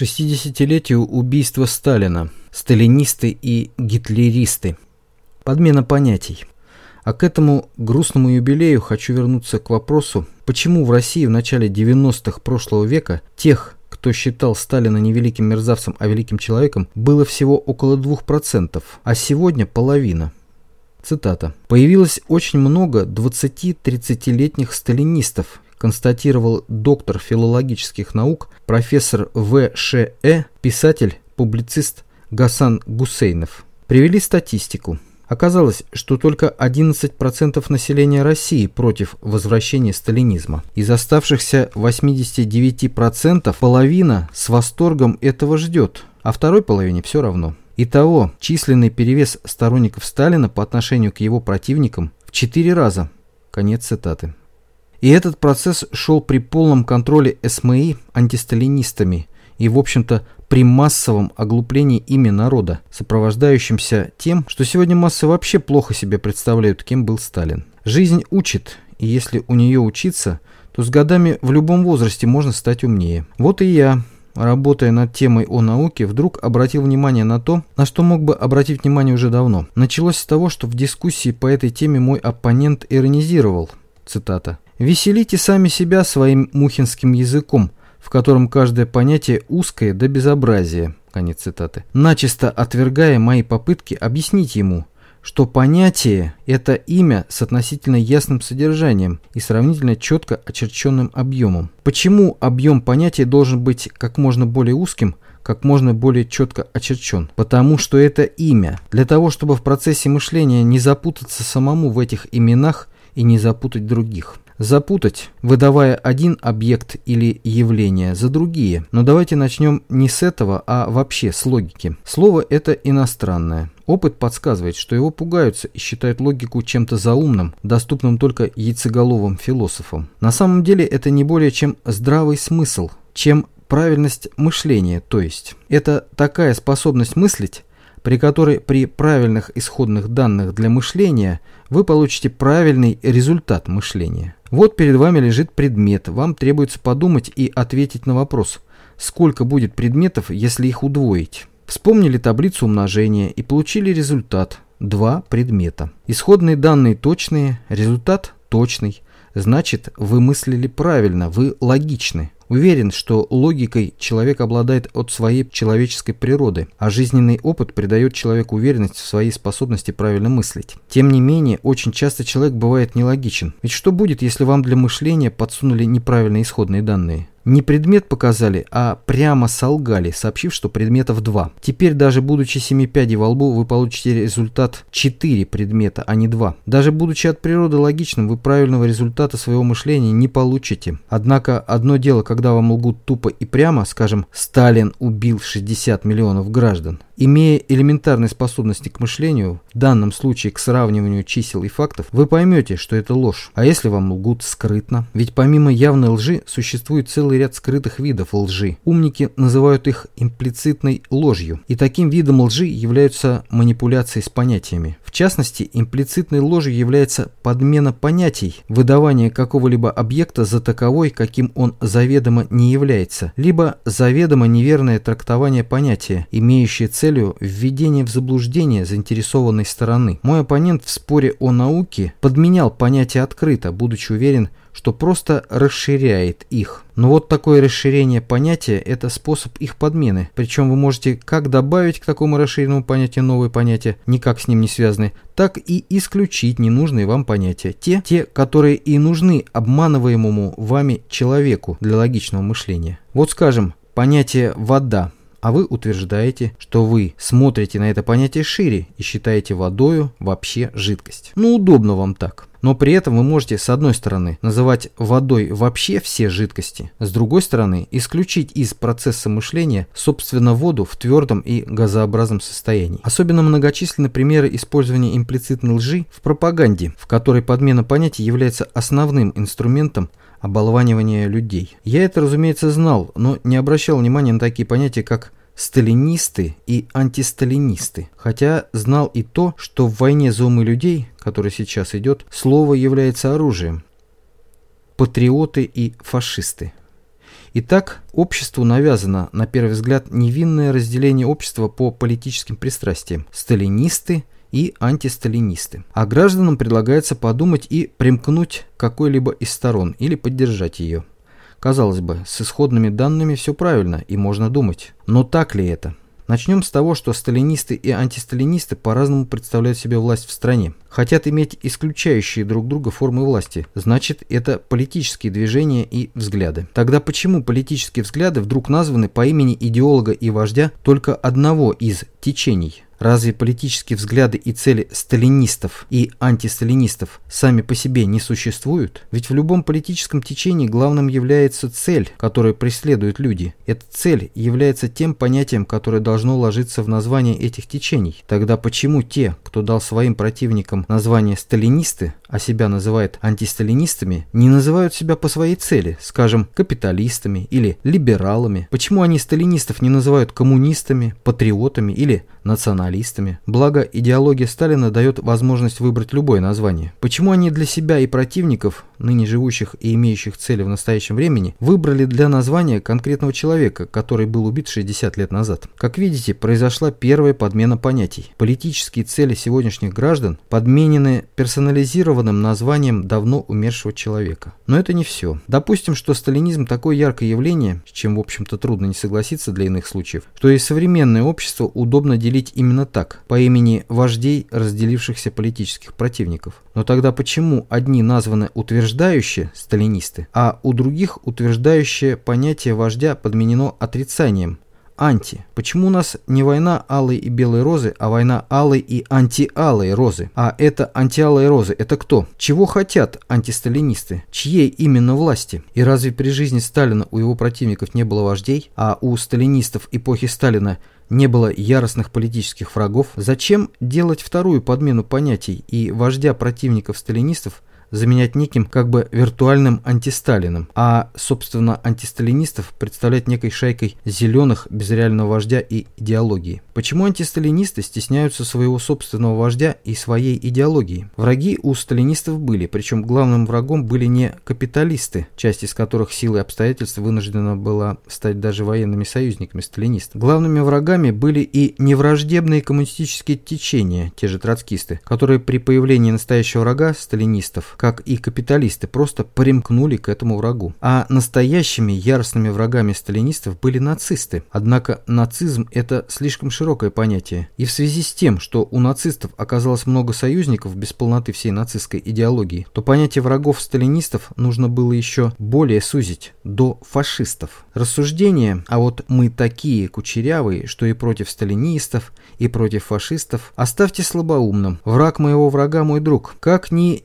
60-летию убийства Сталина, сталинисты и гитлеристы. Подмена понятий. А к этому грустному юбилею хочу вернуться к вопросу, почему в России в начале 90-х прошлого века тех, кто считал Сталина не великим мерзавцем, а великим человеком, было всего около 2%, а сегодня половина. Цитата. «Появилось очень много 20-30-летних сталинистов, констатировал доктор филологических наук, профессор В.Ш.Э., писатель, публицист Гасан Гусейнов. Привели статистику. Оказалось, что только 11% населения России против возвращения сталинизма. Из оставшихся 89% половина с восторгом этого ждет, а второй половине все равно. Итого, численный перевес сторонников Сталина по отношению к его противникам в 4 раза. Конец цитаты. И этот процесс шел при полном контроле СМИ антисталинистами и, в общем-то, при массовом оглуплении ими народа, сопровождающемся тем, что сегодня массы вообще плохо себе представляют, кем был Сталин. Жизнь учит, и если у нее учиться, то с годами в любом возрасте можно стать умнее. Вот и я, работая над темой о науке, вдруг обратил внимание на то, на что мог бы обратить внимание уже давно. Началось с того, что в дискуссии по этой теме мой оппонент иронизировал, цитата, Веселите сами себя своим мухинским языком, в котором каждое понятие узкое до безобразия. Конец цитаты. Начисто отвергая мои попытки объяснить ему, что понятие – это имя с относительно ясным содержанием и сравнительно четко очерченным объемом. Почему объем понятия должен быть как можно более узким, как можно более четко очерчен? Потому что это имя. Для того, чтобы в процессе мышления не запутаться самому в этих именах и не запутать других запутать, выдавая один объект или явление за другие. Но давайте начнем не с этого, а вообще с логики. Слово это иностранное. Опыт подсказывает, что его пугаются и считают логику чем-то заумным, доступным только яйцеголовым философам. На самом деле это не более чем здравый смысл, чем правильность мышления, то есть. Это такая способность мыслить, при которой при правильных исходных данных для мышления вы получите правильный результат мышления. Вот перед вами лежит предмет, вам требуется подумать и ответить на вопрос, сколько будет предметов, если их удвоить. Вспомнили таблицу умножения и получили результат – два предмета. Исходные данные точные, результат точный. Значит, вы мыслили правильно, вы логичны. Уверен, что логикой человек обладает от своей человеческой природы, а жизненный опыт придает человеку уверенность в своей способности правильно мыслить. Тем не менее, очень часто человек бывает нелогичен. Ведь что будет, если вам для мышления подсунули неправильные исходные данные? Не предмет показали, а прямо солгали, сообщив, что предметов два. Теперь даже будучи семипядей во лбу, вы получите результат 4 предмета, а не 2. Даже будучи от природы логичным, вы правильного результата своего мышления не получите. Однако одно дело, когда вам лгут тупо и прямо, скажем, Сталин убил 60 миллионов граждан. Имея элементарные способности к мышлению, в данном случае к сравниванию чисел и фактов, вы поймете, что это ложь. А если вам лгут скрытно? Ведь помимо явной лжи существует целый ряд скрытых видов лжи. Умники называют их имплицитной ложью. И таким видом лжи являются манипуляции с понятиями. В частности, имплицитной ложью является подмена понятий, выдавание какого-либо объекта за таковой, каким он заведомо не является, либо заведомо неверное трактование понятия, имеющее цель целью введения в заблуждение заинтересованной стороны. Мой оппонент в споре о науке подменял понятие открыто, будучи уверен, что просто расширяет их. Но вот такое расширение понятия – это способ их подмены. Причем вы можете как добавить к такому расширенному понятию новые понятия, никак с ним не связанные, так и исключить ненужные вам понятия. Те, те, которые и нужны обманываемому вами человеку для логичного мышления. Вот скажем, понятие «вода» а вы утверждаете, что вы смотрите на это понятие шире и считаете водою вообще жидкость. Ну, удобно вам так. Но при этом вы можете, с одной стороны, называть водой вообще все жидкости, с другой стороны, исключить из процесса мышления, собственно, воду в твердом и газообразном состоянии. Особенно многочисленны примеры использования имплицитной лжи в пропаганде, в которой подмена понятий является основным инструментом оболванивания людей. Я это, разумеется, знал, но не обращал внимания на такие понятия, как сталинисты и антисталинисты, хотя знал и то, что в войне за умы людей, которая сейчас идет, слово является оружием. Патриоты и фашисты. Итак, обществу навязано, на первый взгляд, невинное разделение общества по политическим пристрастиям. Сталинисты и антисталинисты. А гражданам предлагается подумать и примкнуть к какой-либо из сторон или поддержать ее. Казалось бы, с исходными данными все правильно и можно думать. Но так ли это? Начнем с того, что сталинисты и антисталинисты по-разному представляют себе власть в стране. Хотят иметь исключающие друг друга формы власти, значит это политические движения и взгляды. Тогда почему политические взгляды вдруг названы по имени идеолога и вождя только одного из течений? Разве политические взгляды и цели сталинистов и антисталинистов сами по себе не существуют? Ведь в любом политическом течении главным является цель, которую преследуют люди. Эта цель является тем понятием, которое должно ложиться в название этих течений. Тогда почему те, кто дал своим противникам название сталинисты, а себя называют антисталинистами, не называют себя по своей цели, скажем, капиталистами или либералами? Почему они сталинистов не называют коммунистами, патриотами или националистами? Благо, идеология Сталина дает возможность выбрать любое название. Почему они для себя и противников, ныне живущих и имеющих цели в настоящем времени, выбрали для названия конкретного человека, который был убит 60 лет назад? Как видите, произошла первая подмена понятий. Политические цели сегодняшних граждан подменены персонализированными зафиксированным названием давно умершего человека. Но это не все. Допустим, что сталинизм такое яркое явление, с чем, в общем-то, трудно не согласиться для иных случаев, что и современное общество удобно делить именно так, по имени вождей разделившихся политических противников. Но тогда почему одни названы утверждающие сталинисты, а у других утверждающее понятие вождя подменено отрицанием, анти. Почему у нас не война алой и белой розы, а война алой и антиалой розы? А это антиалые розы, это кто? Чего хотят антисталинисты? Чьей именно власти? И разве при жизни Сталина у его противников не было вождей, а у сталинистов эпохи Сталина не было яростных политических врагов? Зачем делать вторую подмену понятий и вождя противников сталинистов заменять неким как бы виртуальным антисталином, а, собственно, антисталинистов представлять некой шайкой зеленых без реального вождя и идеологии. Почему антисталинисты стесняются своего собственного вождя и своей идеологии? Враги у сталинистов были, причем главным врагом были не капиталисты, часть из которых силой обстоятельств вынуждена была стать даже военными союзниками сталинистов. Главными врагами были и невраждебные коммунистические течения, те же троцкисты, которые при появлении настоящего врага, сталинистов, как и капиталисты, просто примкнули к этому врагу. А настоящими яростными врагами сталинистов были нацисты. Однако нацизм – это слишком широкое понятие. И в связи с тем, что у нацистов оказалось много союзников без полноты всей нацистской идеологии, то понятие врагов сталинистов нужно было еще более сузить – до фашистов. Рассуждение «а вот мы такие кучерявые, что и против сталинистов, и против фашистов» оставьте слабоумным. Враг моего врага – мой друг. Как ни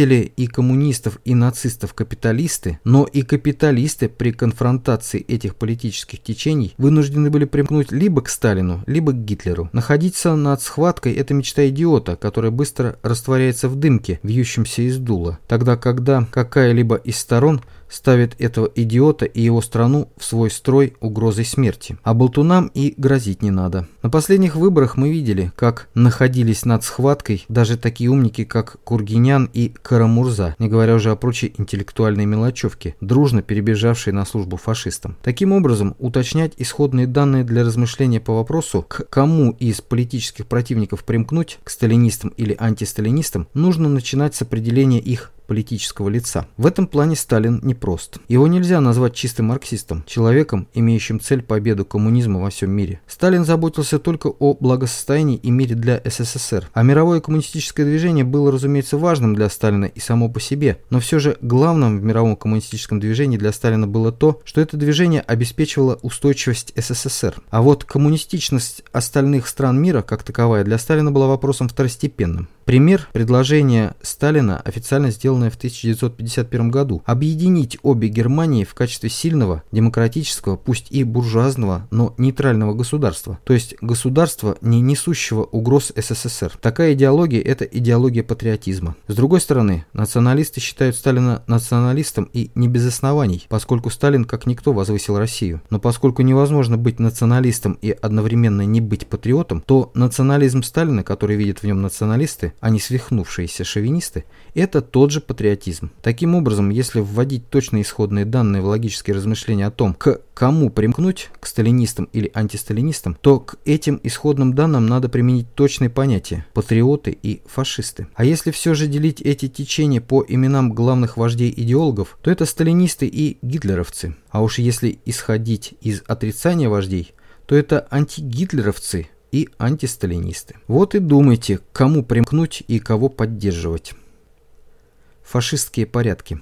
ненавидели видели и коммунистов, и нацистов капиталисты, но и капиталисты при конфронтации этих политических течений вынуждены были примкнуть либо к Сталину, либо к Гитлеру. Находиться над схваткой – это мечта идиота, которая быстро растворяется в дымке, вьющемся из дула. Тогда, когда какая-либо из сторон – ставит этого идиота и его страну в свой строй угрозой смерти. А болтунам и грозить не надо. На последних выборах мы видели, как находились над схваткой даже такие умники, как Кургинян и Карамурза, не говоря уже о прочей интеллектуальной мелочевке, дружно перебежавшей на службу фашистам. Таким образом, уточнять исходные данные для размышления по вопросу, к кому из политических противников примкнуть, к сталинистам или антисталинистам, нужно начинать с определения их политического лица. В этом плане Сталин непрост. Его нельзя назвать чистым марксистом, человеком, имеющим цель победу коммунизма во всем мире. Сталин заботился только о благосостоянии и мире для СССР. А мировое коммунистическое движение было, разумеется, важным для Сталина и само по себе. Но все же главным в мировом коммунистическом движении для Сталина было то, что это движение обеспечивало устойчивость СССР. А вот коммунистичность остальных стран мира, как таковая, для Сталина была вопросом второстепенным. Пример предложения Сталина, официально сделанное в 1951 году, объединить обе Германии в качестве сильного, демократического, пусть и буржуазного, но нейтрального государства, то есть государства, не несущего угроз СССР. Такая идеология – это идеология патриотизма. С другой стороны, националисты считают Сталина националистом и не без оснований, поскольку Сталин как никто возвысил Россию. Но поскольку невозможно быть националистом и одновременно не быть патриотом, то национализм Сталина, который видят в нем националисты, а не свихнувшиеся шовинисты, это тот же патриотизм. Таким образом, если вводить точные исходные данные в логические размышления о том, к кому примкнуть, к сталинистам или антисталинистам, то к этим исходным данным надо применить точные понятия – патриоты и фашисты. А если все же делить эти течения по именам главных вождей-идеологов, то это сталинисты и гитлеровцы. А уж если исходить из отрицания вождей, то это антигитлеровцы и антисталинисты. Вот и думайте, к кому примкнуть и кого поддерживать. Фашистские порядки.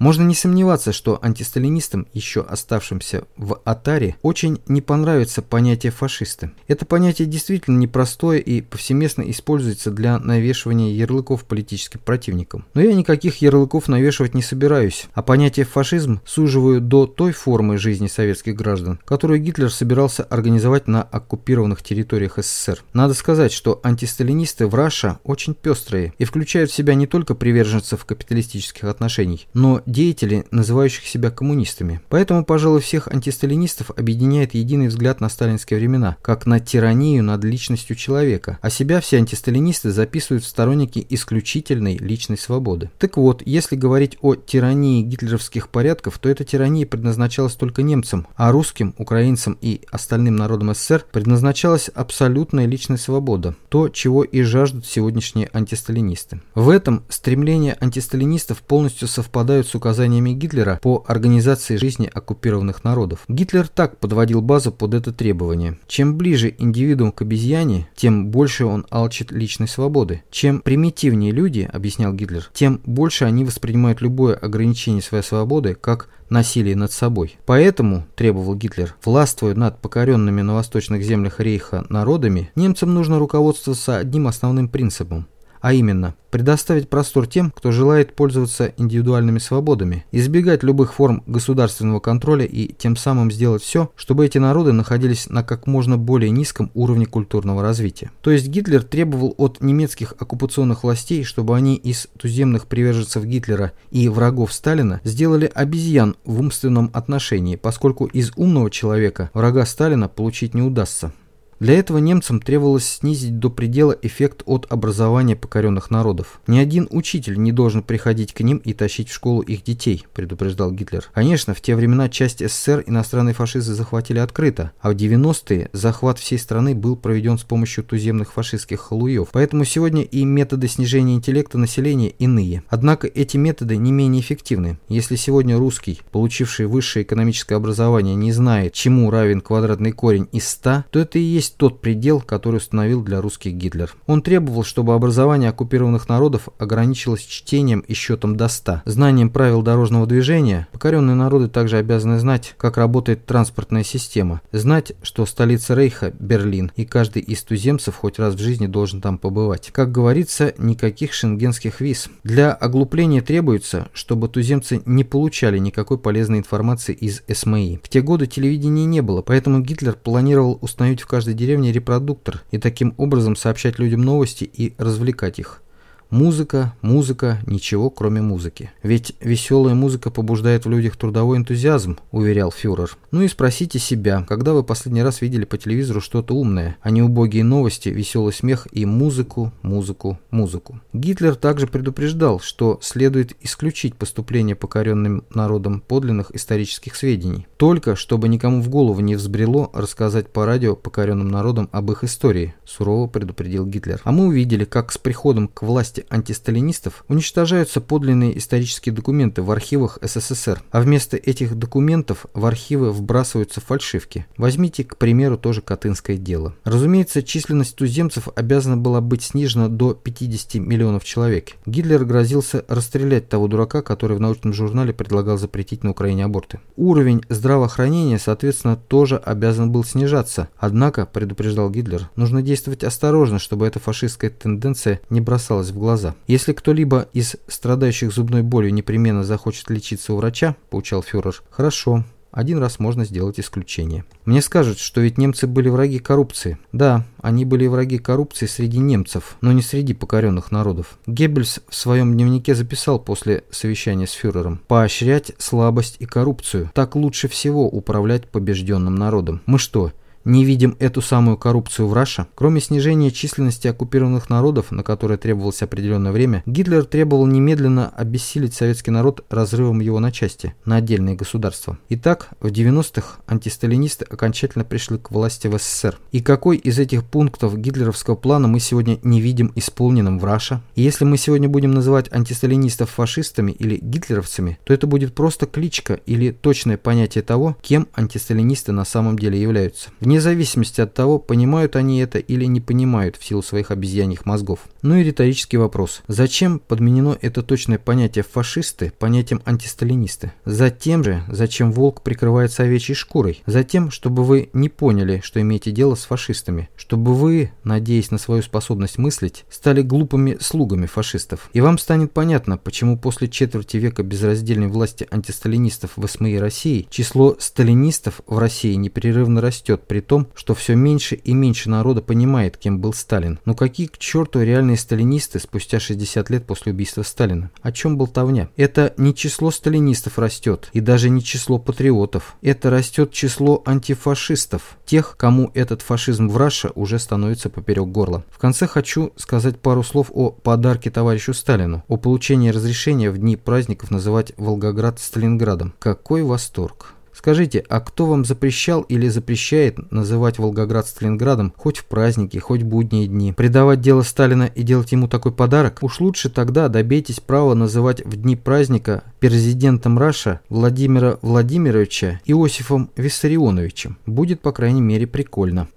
Можно не сомневаться, что антисталинистам, еще оставшимся в Атаре, очень не понравится понятие фашисты. Это понятие действительно непростое и повсеместно используется для навешивания ярлыков политическим противникам. Но я никаких ярлыков навешивать не собираюсь, а понятие фашизм суживаю до той формы жизни советских граждан, которую Гитлер собирался организовать на оккупированных территориях СССР. Надо сказать, что антисталинисты в Раша очень пестрые и включают в себя не только приверженцев капиталистических отношений, но деятелей, называющих себя коммунистами. Поэтому, пожалуй, всех антисталинистов объединяет единый взгляд на сталинские времена, как на тиранию над личностью человека, а себя все антисталинисты записывают в сторонники исключительной личной свободы. Так вот, если говорить о тирании гитлеровских порядков, то эта тирания предназначалась только немцам, а русским, украинцам и остальным народам СССР предназначалась абсолютная личная свобода, то, чего и жаждут сегодняшние антисталинисты. В этом стремления антисталинистов полностью совпадают с указаниями Гитлера по организации жизни оккупированных народов. Гитлер так подводил базу под это требование. Чем ближе индивидуум к обезьяне, тем больше он алчит личной свободы. Чем примитивнее люди, объяснял Гитлер, тем больше они воспринимают любое ограничение своей свободы как насилие над собой. Поэтому, требовал Гитлер, властвуя над покоренными на восточных землях Рейха народами, немцам нужно руководствоваться одним основным принципом а именно предоставить простор тем, кто желает пользоваться индивидуальными свободами, избегать любых форм государственного контроля и тем самым сделать все, чтобы эти народы находились на как можно более низком уровне культурного развития. То есть Гитлер требовал от немецких оккупационных властей, чтобы они из туземных приверженцев Гитлера и врагов Сталина сделали обезьян в умственном отношении, поскольку из умного человека врага Сталина получить не удастся. Для этого немцам требовалось снизить до предела эффект от образования покоренных народов. Ни один учитель не должен приходить к ним и тащить в школу их детей, предупреждал Гитлер. Конечно, в те времена часть СССР иностранные фашисты захватили открыто, а в 90-е захват всей страны был проведен с помощью туземных фашистских халуев. Поэтому сегодня и методы снижения интеллекта населения иные. Однако эти методы не менее эффективны. Если сегодня русский, получивший высшее экономическое образование, не знает, чему равен квадратный корень из 100, то это и есть есть тот предел, который установил для русских Гитлер. Он требовал, чтобы образование оккупированных народов ограничилось чтением и счетом до 100, знанием правил дорожного движения. Покоренные народы также обязаны знать, как работает транспортная система, знать, что столица Рейха – Берлин, и каждый из туземцев хоть раз в жизни должен там побывать. Как говорится, никаких шенгенских виз. Для оглупления требуется, чтобы туземцы не получали никакой полезной информации из СМИ. В те годы телевидения не было, поэтому Гитлер планировал установить в каждой деревне репродуктор и таким образом сообщать людям новости и развлекать их. Музыка, музыка, ничего кроме музыки. Ведь веселая музыка побуждает в людях трудовой энтузиазм, уверял фюрер. Ну и спросите себя, когда вы последний раз видели по телевизору что-то умное, а не убогие новости, веселый смех и музыку, музыку, музыку. Гитлер также предупреждал, что следует исключить поступление покоренным народам подлинных исторических сведений. Только, чтобы никому в голову не взбрело рассказать по радио покоренным народам об их истории, сурово предупредил Гитлер. А мы увидели, как с приходом к власти власти антисталинистов уничтожаются подлинные исторические документы в архивах СССР, а вместо этих документов в архивы вбрасываются фальшивки. Возьмите, к примеру, тоже Катынское дело. Разумеется, численность туземцев обязана была быть снижена до 50 миллионов человек. Гитлер грозился расстрелять того дурака, который в научном журнале предлагал запретить на Украине аборты. Уровень здравоохранения, соответственно, тоже обязан был снижаться. Однако, предупреждал Гитлер, нужно действовать осторожно, чтобы эта фашистская тенденция не бросалась в глаза глаза. Если кто-либо из страдающих зубной болью непременно захочет лечиться у врача, поучал фюрер, хорошо, один раз можно сделать исключение. Мне скажут, что ведь немцы были враги коррупции. Да, они были враги коррупции среди немцев, но не среди покоренных народов. Геббельс в своем дневнике записал после совещания с фюрером «Поощрять слабость и коррупцию. Так лучше всего управлять побежденным народом. Мы что, не видим эту самую коррупцию в Раше? Кроме снижения численности оккупированных народов, на которое требовалось определенное время, Гитлер требовал немедленно обессилить советский народ разрывом его на части, на отдельные государства. Итак, в 90-х антисталинисты окончательно пришли к власти в СССР. И какой из этих пунктов гитлеровского плана мы сегодня не видим исполненным в Раше? И если мы сегодня будем называть антисталинистов фашистами или гитлеровцами, то это будет просто кличка или точное понятие того, кем антисталинисты на самом деле являются. Вне зависимости от того, понимают они это или не понимают в силу своих обезьяньих мозгов. Ну и риторический вопрос. Зачем подменено это точное понятие фашисты понятием антисталинисты? Затем же, зачем волк прикрывается овечьей шкурой? Затем, чтобы вы не поняли, что имеете дело с фашистами. Чтобы вы, надеясь на свою способность мыслить, стали глупыми слугами фашистов. И вам станет понятно, почему после четверти века безраздельной власти антисталинистов в СМИ России число сталинистов в России непрерывно растет, при том, что все меньше и меньше народа понимает, кем был Сталин. Но какие к черту реальные сталинисты спустя 60 лет после убийства Сталина? О чем болтовня? Это не число сталинистов растет, и даже не число патриотов. Это растет число антифашистов, тех, кому этот фашизм в Раше уже становится поперек горла. В конце хочу сказать пару слов о подарке товарищу Сталину, о получении разрешения в дни праздников называть Волгоград Сталинградом. Какой восторг! Скажите, а кто вам запрещал или запрещает называть Волгоград Сталинградом хоть в праздники, хоть будние дни? Предавать дело Сталина и делать ему такой подарок? Уж лучше тогда добейтесь права называть в дни праздника президентом Раша Владимира Владимировича Иосифом Виссарионовичем. Будет, по крайней мере, прикольно.